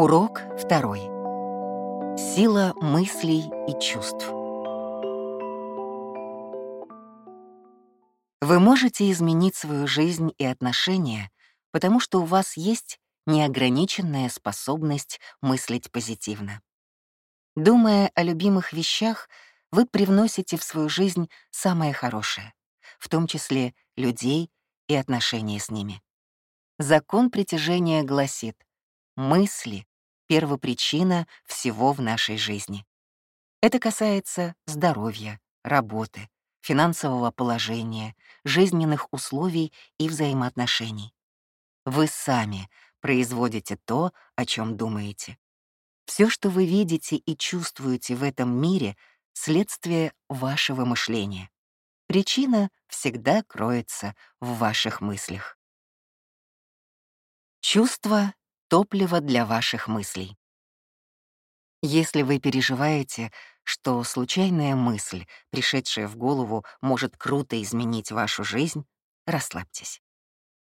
Урок второй. Сила мыслей и чувств. Вы можете изменить свою жизнь и отношения, потому что у вас есть неограниченная способность мыслить позитивно. Думая о любимых вещах, вы привносите в свою жизнь самое хорошее, в том числе людей и отношения с ними. Закон притяжения гласит, мысли — первопричина всего в нашей жизни. Это касается здоровья, работы, финансового положения, жизненных условий и взаимоотношений. Вы сами производите то, о чем думаете. Все, что вы видите и чувствуете в этом мире, — следствие вашего мышления. Причина всегда кроется в ваших мыслях. Чувство — топливо для ваших мыслей. Если вы переживаете, что случайная мысль, пришедшая в голову, может круто изменить вашу жизнь, расслабьтесь.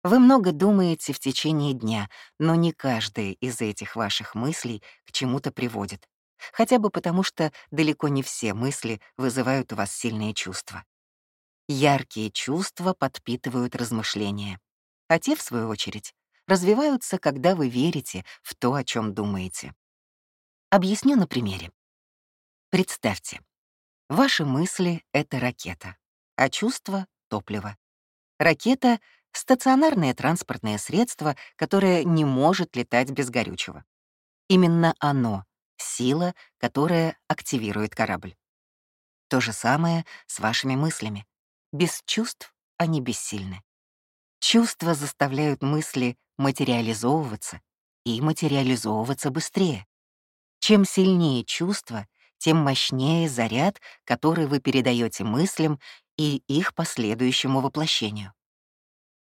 Вы много думаете в течение дня, но не каждая из этих ваших мыслей к чему-то приводит. Хотя бы потому, что далеко не все мысли вызывают у вас сильные чувства. Яркие чувства подпитывают размышления, а те, в свою очередь, развиваются, когда вы верите в то, о чем думаете. Объясню на примере. Представьте, ваши мысли — это ракета, а чувства — топливо. Ракета стационарное транспортное средство, которое не может летать без горючего. Именно оно — сила, которая активирует корабль. То же самое с вашими мыслями. Без чувств они бессильны. Чувства заставляют мысли материализовываться и материализовываться быстрее. Чем сильнее чувства, тем мощнее заряд, который вы передаете мыслям и их последующему воплощению.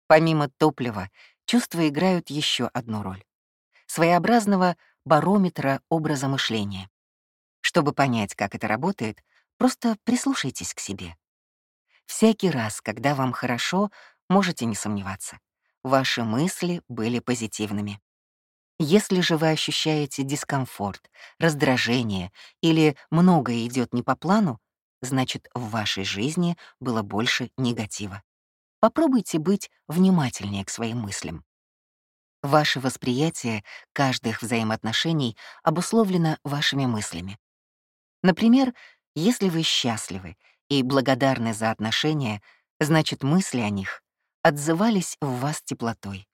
Помимо топлива, чувства играют еще одну роль — своеобразного барометра образа мышления. Чтобы понять, как это работает, просто прислушайтесь к себе. Всякий раз, когда вам хорошо, можете не сомневаться. Ваши мысли были позитивными. Если же вы ощущаете дискомфорт, раздражение или многое идет не по плану, значит, в вашей жизни было больше негатива. Попробуйте быть внимательнее к своим мыслям. Ваше восприятие каждых взаимоотношений обусловлено вашими мыслями. Например, если вы счастливы и благодарны за отношения, значит, мысли о них отзывались в вас теплотой.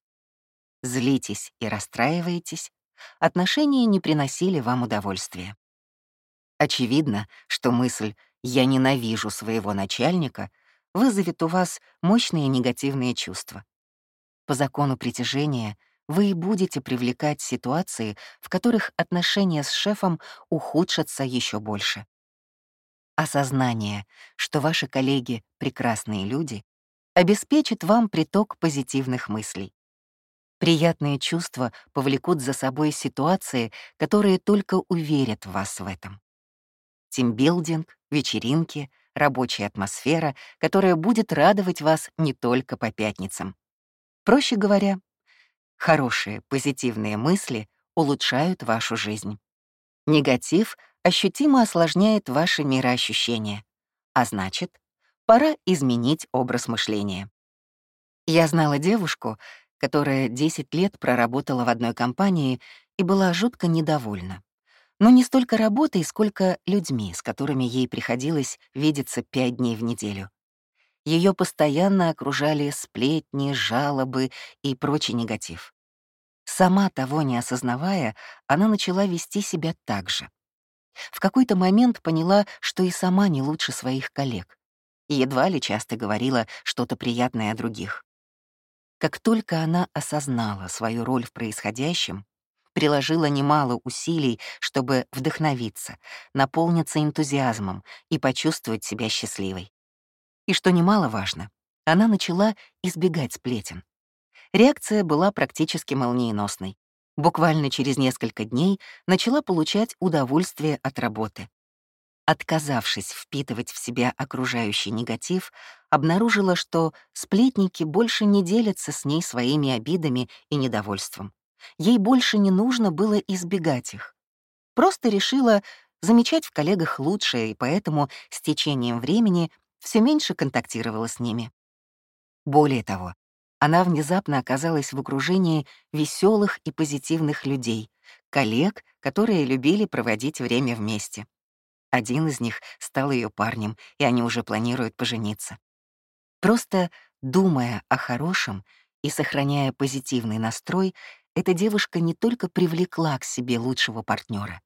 Злитесь и расстраиваетесь, отношения не приносили вам удовольствия. Очевидно, что мысль «я ненавижу своего начальника» вызовет у вас мощные негативные чувства. По закону притяжения вы и будете привлекать ситуации, в которых отношения с шефом ухудшатся еще больше. Осознание, что ваши коллеги — прекрасные люди, обеспечит вам приток позитивных мыслей. Приятные чувства повлекут за собой ситуации, которые только уверят вас в этом. Тимбилдинг, вечеринки — рабочая атмосфера, которая будет радовать вас не только по пятницам. Проще говоря, хорошие позитивные мысли улучшают вашу жизнь. Негатив ощутимо осложняет ваши мироощущения, а значит, пора изменить образ мышления. Я знала девушку, которая 10 лет проработала в одной компании и была жутко недовольна но не столько работой, сколько людьми, с которыми ей приходилось видеться пять дней в неделю. Ее постоянно окружали сплетни, жалобы и прочий негатив. Сама того не осознавая, она начала вести себя так же. В какой-то момент поняла, что и сама не лучше своих коллег, и едва ли часто говорила что-то приятное о других. Как только она осознала свою роль в происходящем, приложила немало усилий, чтобы вдохновиться, наполниться энтузиазмом и почувствовать себя счастливой. И что немаловажно, она начала избегать сплетен. Реакция была практически молниеносной. Буквально через несколько дней начала получать удовольствие от работы. Отказавшись впитывать в себя окружающий негатив, обнаружила, что сплетники больше не делятся с ней своими обидами и недовольством Ей больше не нужно было избегать их. Просто решила замечать в коллегах лучшее, и поэтому с течением времени все меньше контактировала с ними. Более того, она внезапно оказалась в окружении веселых и позитивных людей, коллег, которые любили проводить время вместе. Один из них стал ее парнем, и они уже планируют пожениться. Просто думая о хорошем и сохраняя позитивный настрой, эта девушка не только привлекла к себе лучшего партнера,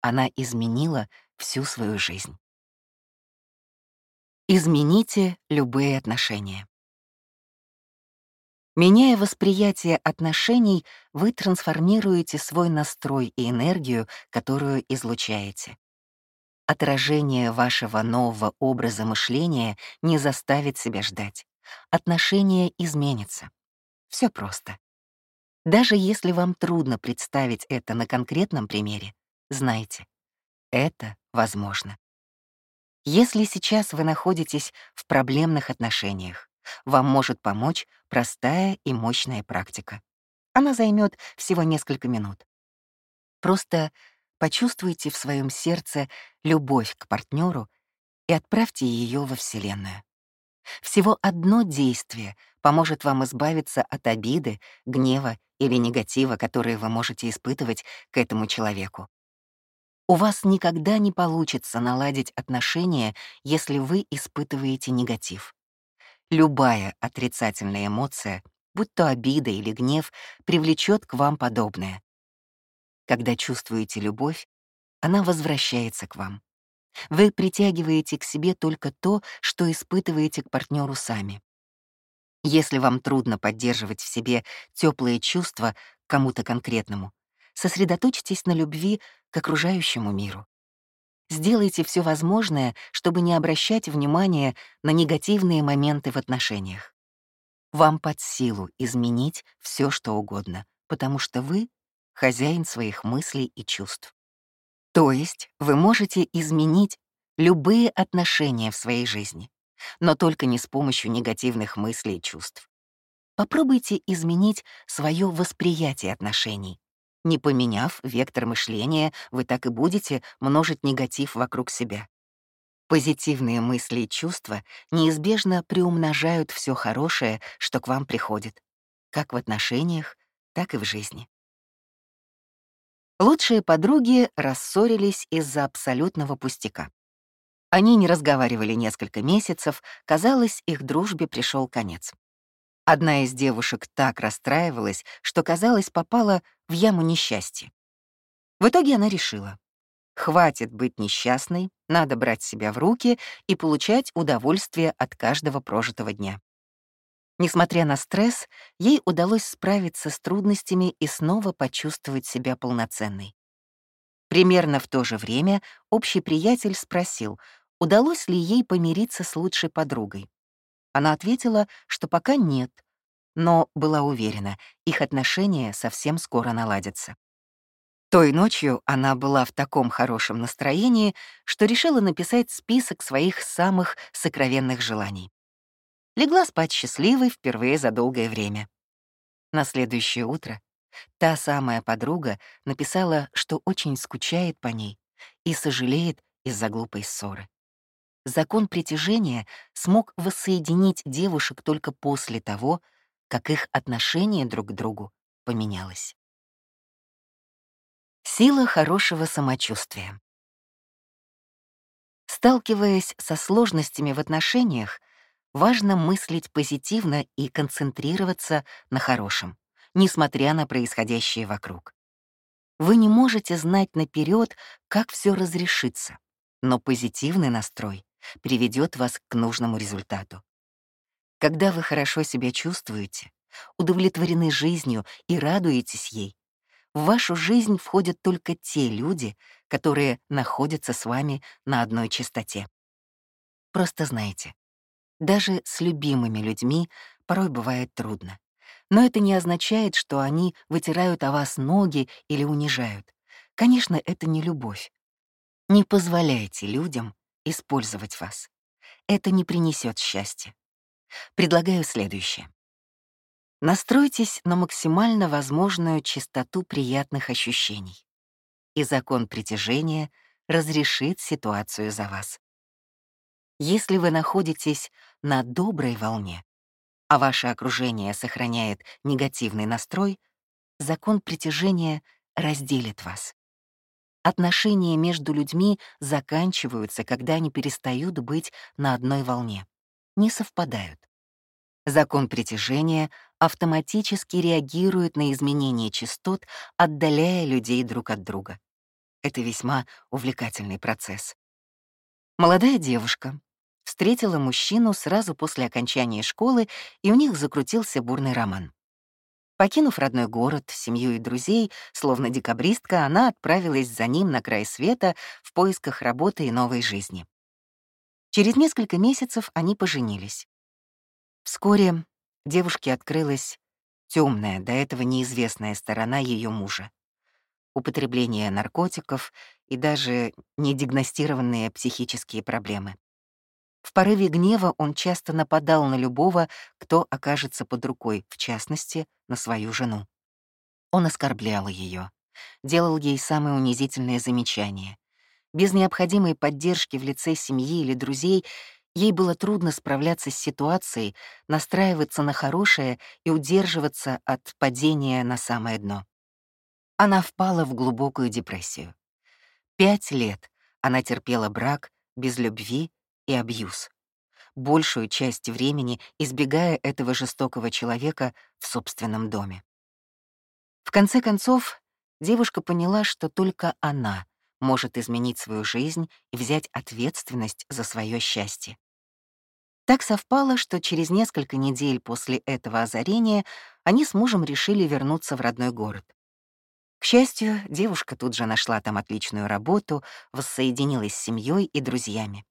она изменила всю свою жизнь. Измените любые отношения. Меняя восприятие отношений, вы трансформируете свой настрой и энергию, которую излучаете. Отражение вашего нового образа мышления не заставит себя ждать. Отношение изменится. Все просто. Даже если вам трудно представить это на конкретном примере, знайте, это возможно. Если сейчас вы находитесь в проблемных отношениях, вам может помочь простая и мощная практика. Она займет всего несколько минут. Просто почувствуйте в своем сердце любовь к партнеру и отправьте ее во Вселенную. Всего одно действие поможет вам избавиться от обиды, гнева или негатива, которые вы можете испытывать к этому человеку. У вас никогда не получится наладить отношения, если вы испытываете негатив. Любая отрицательная эмоция, будь то обида или гнев, привлечет к вам подобное. Когда чувствуете любовь, она возвращается к вам. Вы притягиваете к себе только то, что испытываете к партнеру сами. Если вам трудно поддерживать в себе теплые чувства кому-то конкретному, сосредоточьтесь на любви к окружающему миру. Сделайте все возможное, чтобы не обращать внимания на негативные моменты в отношениях. Вам под силу изменить все, что угодно, потому что вы — хозяин своих мыслей и чувств. То есть вы можете изменить любые отношения в своей жизни, но только не с помощью негативных мыслей и чувств. Попробуйте изменить свое восприятие отношений, не поменяв вектор мышления, вы так и будете множить негатив вокруг себя. Позитивные мысли и чувства неизбежно приумножают все хорошее, что к вам приходит, как в отношениях, так и в жизни. Лучшие подруги рассорились из-за абсолютного пустяка. Они не разговаривали несколько месяцев, казалось, их дружбе пришел конец. Одна из девушек так расстраивалась, что, казалось, попала в яму несчастья. В итоге она решила, хватит быть несчастной, надо брать себя в руки и получать удовольствие от каждого прожитого дня. Несмотря на стресс, ей удалось справиться с трудностями и снова почувствовать себя полноценной. Примерно в то же время общий приятель спросил, удалось ли ей помириться с лучшей подругой. Она ответила, что пока нет, но была уверена, их отношения совсем скоро наладятся. Той ночью она была в таком хорошем настроении, что решила написать список своих самых сокровенных желаний. Легла спать счастливой впервые за долгое время. На следующее утро та самая подруга написала, что очень скучает по ней и сожалеет из-за глупой ссоры. Закон притяжения смог воссоединить девушек только после того, как их отношение друг к другу поменялось. Сила хорошего самочувствия. Сталкиваясь со сложностями в отношениях, важно мыслить позитивно и концентрироваться на хорошем, несмотря на происходящее вокруг. Вы не можете знать наперед, как все разрешится, но позитивный настрой приведет вас к нужному результату. Когда вы хорошо себя чувствуете, удовлетворены жизнью и радуетесь ей, в вашу жизнь входят только те люди, которые находятся с вами на одной частоте. Просто знайте, даже с любимыми людьми порой бывает трудно. Но это не означает, что они вытирают о вас ноги или унижают. Конечно, это не любовь. Не позволяйте людям использовать вас. Это не принесет счастья. Предлагаю следующее. Настройтесь на максимально возможную частоту приятных ощущений, и закон притяжения разрешит ситуацию за вас. Если вы находитесь на доброй волне, а ваше окружение сохраняет негативный настрой, закон притяжения разделит вас. Отношения между людьми заканчиваются, когда они перестают быть на одной волне, не совпадают. Закон притяжения автоматически реагирует на изменения частот, отдаляя людей друг от друга. Это весьма увлекательный процесс. Молодая девушка встретила мужчину сразу после окончания школы, и у них закрутился бурный роман. Покинув родной город, семью и друзей, словно декабристка, она отправилась за ним на край света в поисках работы и новой жизни. Через несколько месяцев они поженились. Вскоре девушке открылась темная, до этого неизвестная сторона ее мужа. Употребление наркотиков и даже недиагностированные психические проблемы. В порыве гнева он часто нападал на любого, кто окажется под рукой, в частности, на свою жену. Он оскорблял ее, делал ей самые унизительные замечания. Без необходимой поддержки в лице семьи или друзей ей было трудно справляться с ситуацией, настраиваться на хорошее и удерживаться от падения на самое дно. Она впала в глубокую депрессию. Пять лет она терпела брак без любви и абьюз, большую часть времени избегая этого жестокого человека в собственном доме. В конце концов, девушка поняла, что только она может изменить свою жизнь и взять ответственность за свое счастье. Так совпало, что через несколько недель после этого озарения они с мужем решили вернуться в родной город. К счастью, девушка тут же нашла там отличную работу, воссоединилась с семьей и друзьями.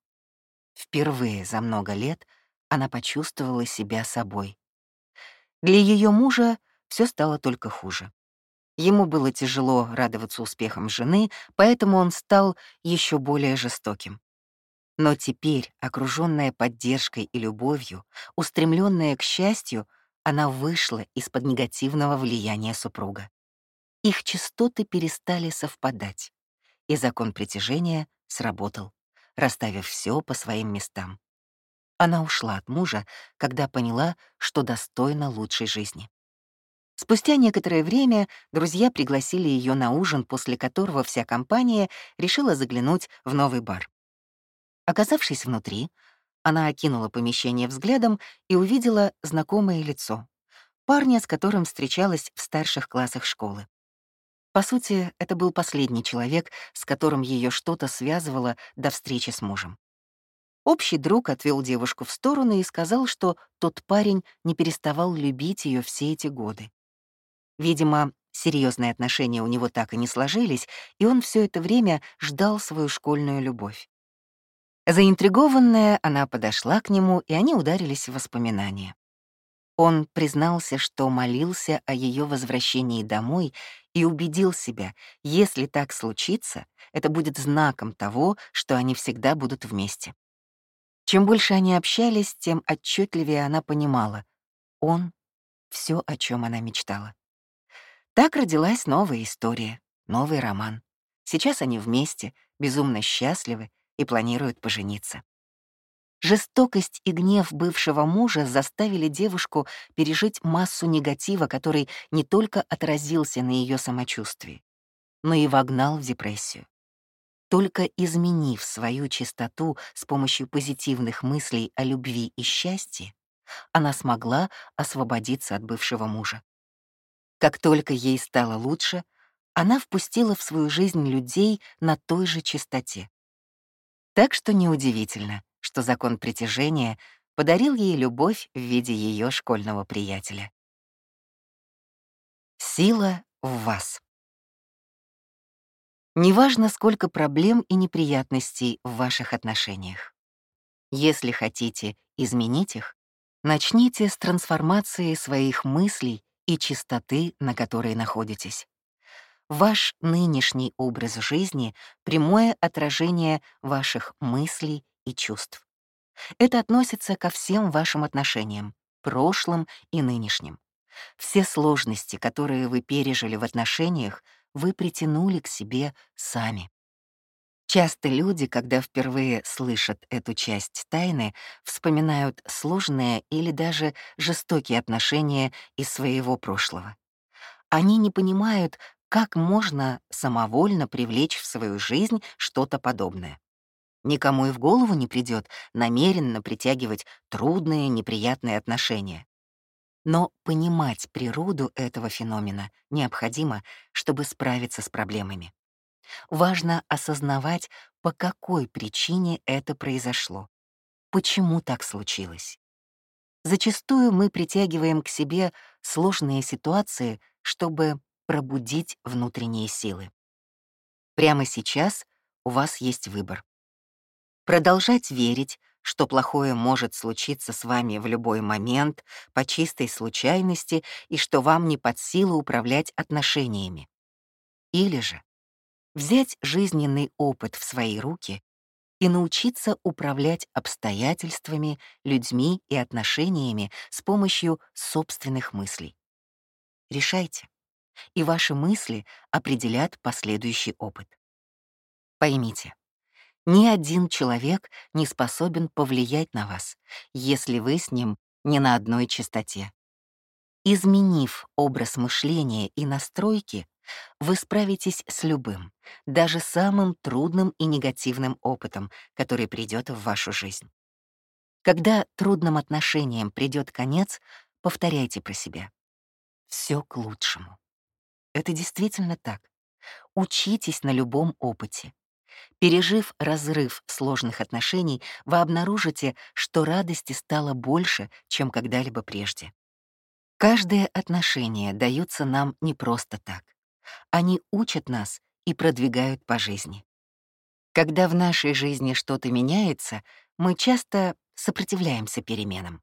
Впервые за много лет она почувствовала себя собой. Для ее мужа все стало только хуже. Ему было тяжело радоваться успехам жены, поэтому он стал еще более жестоким. Но теперь, окруженная поддержкой и любовью, устремленная к счастью, она вышла из-под негативного влияния супруга. Их частоты перестали совпадать, и закон притяжения сработал расставив все по своим местам. Она ушла от мужа, когда поняла, что достойна лучшей жизни. Спустя некоторое время друзья пригласили ее на ужин, после которого вся компания решила заглянуть в новый бар. Оказавшись внутри, она окинула помещение взглядом и увидела знакомое лицо — парня, с которым встречалась в старших классах школы. По сути, это был последний человек, с которым ее что-то связывало до встречи с мужем. Общий друг отвел девушку в сторону и сказал, что тот парень не переставал любить ее все эти годы. Видимо, серьезные отношения у него так и не сложились, и он все это время ждал свою школьную любовь. Заинтригованная, она подошла к нему, и они ударились в воспоминания. Он признался, что молился о ее возвращении домой и убедил себя, если так случится, это будет знаком того, что они всегда будут вместе. Чем больше они общались, тем отчетливее она понимала — он — все, о чем она мечтала. Так родилась новая история, новый роман. Сейчас они вместе, безумно счастливы и планируют пожениться. Жестокость и гнев бывшего мужа заставили девушку пережить массу негатива, который не только отразился на ее самочувствии, но и вогнал в депрессию. Только изменив свою чистоту с помощью позитивных мыслей о любви и счастье, она смогла освободиться от бывшего мужа. Как только ей стало лучше, она впустила в свою жизнь людей на той же чистоте. Так что неудивительно, что закон притяжения подарил ей любовь в виде ее школьного приятеля. Сила в вас. Неважно, сколько проблем и неприятностей в ваших отношениях. Если хотите изменить их, начните с трансформации своих мыслей и чистоты, на которой находитесь. Ваш нынешний образ жизни — прямое отражение ваших мыслей и чувств. Это относится ко всем вашим отношениям, прошлым и нынешним. Все сложности, которые вы пережили в отношениях, вы притянули к себе сами. Часто люди, когда впервые слышат эту часть тайны, вспоминают сложные или даже жестокие отношения из своего прошлого. Они не понимают, как можно самовольно привлечь в свою жизнь что-то подобное. Никому и в голову не придет намеренно притягивать трудные, неприятные отношения. Но понимать природу этого феномена необходимо, чтобы справиться с проблемами. Важно осознавать, по какой причине это произошло, почему так случилось. Зачастую мы притягиваем к себе сложные ситуации, чтобы пробудить внутренние силы. Прямо сейчас у вас есть выбор. Продолжать верить, что плохое может случиться с вами в любой момент, по чистой случайности, и что вам не под силу управлять отношениями. Или же взять жизненный опыт в свои руки и научиться управлять обстоятельствами, людьми и отношениями с помощью собственных мыслей. Решайте, и ваши мысли определят последующий опыт. Поймите, ни один человек не способен повлиять на вас, если вы с ним не на одной частоте. Изменив образ мышления и настройки, вы справитесь с любым, даже самым трудным и негативным опытом, который придет в вашу жизнь. Когда трудным отношениям придет конец, повторяйте про себя. Все к лучшему. Это действительно так. Учитесь на любом опыте. Пережив разрыв сложных отношений, вы обнаружите, что радости стало больше, чем когда-либо прежде. Каждое отношение дается нам не просто так. Они учат нас и продвигают по жизни. Когда в нашей жизни что-то меняется, мы часто сопротивляемся переменам.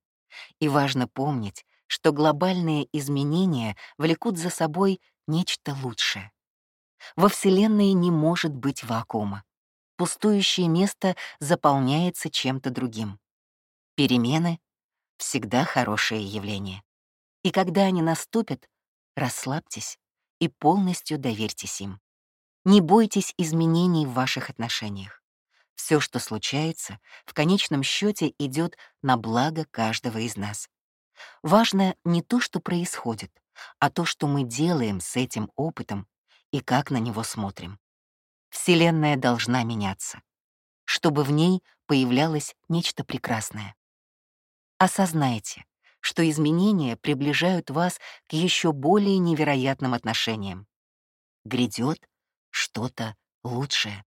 И важно помнить, что глобальные изменения влекут за собой нечто лучшее. Во Вселенной не может быть вакуума. Пустующее место заполняется чем-то другим. Перемены — всегда хорошее явление. И когда они наступят, расслабьтесь и полностью доверьтесь им. Не бойтесь изменений в ваших отношениях. Все, что случается, в конечном счете идет на благо каждого из нас. Важно не то, что происходит, а то, что мы делаем с этим опытом и как на него смотрим. Вселенная должна меняться, чтобы в ней появлялось нечто прекрасное. Осознайте, что изменения приближают вас к еще более невероятным отношениям. Грядет что-то лучшее.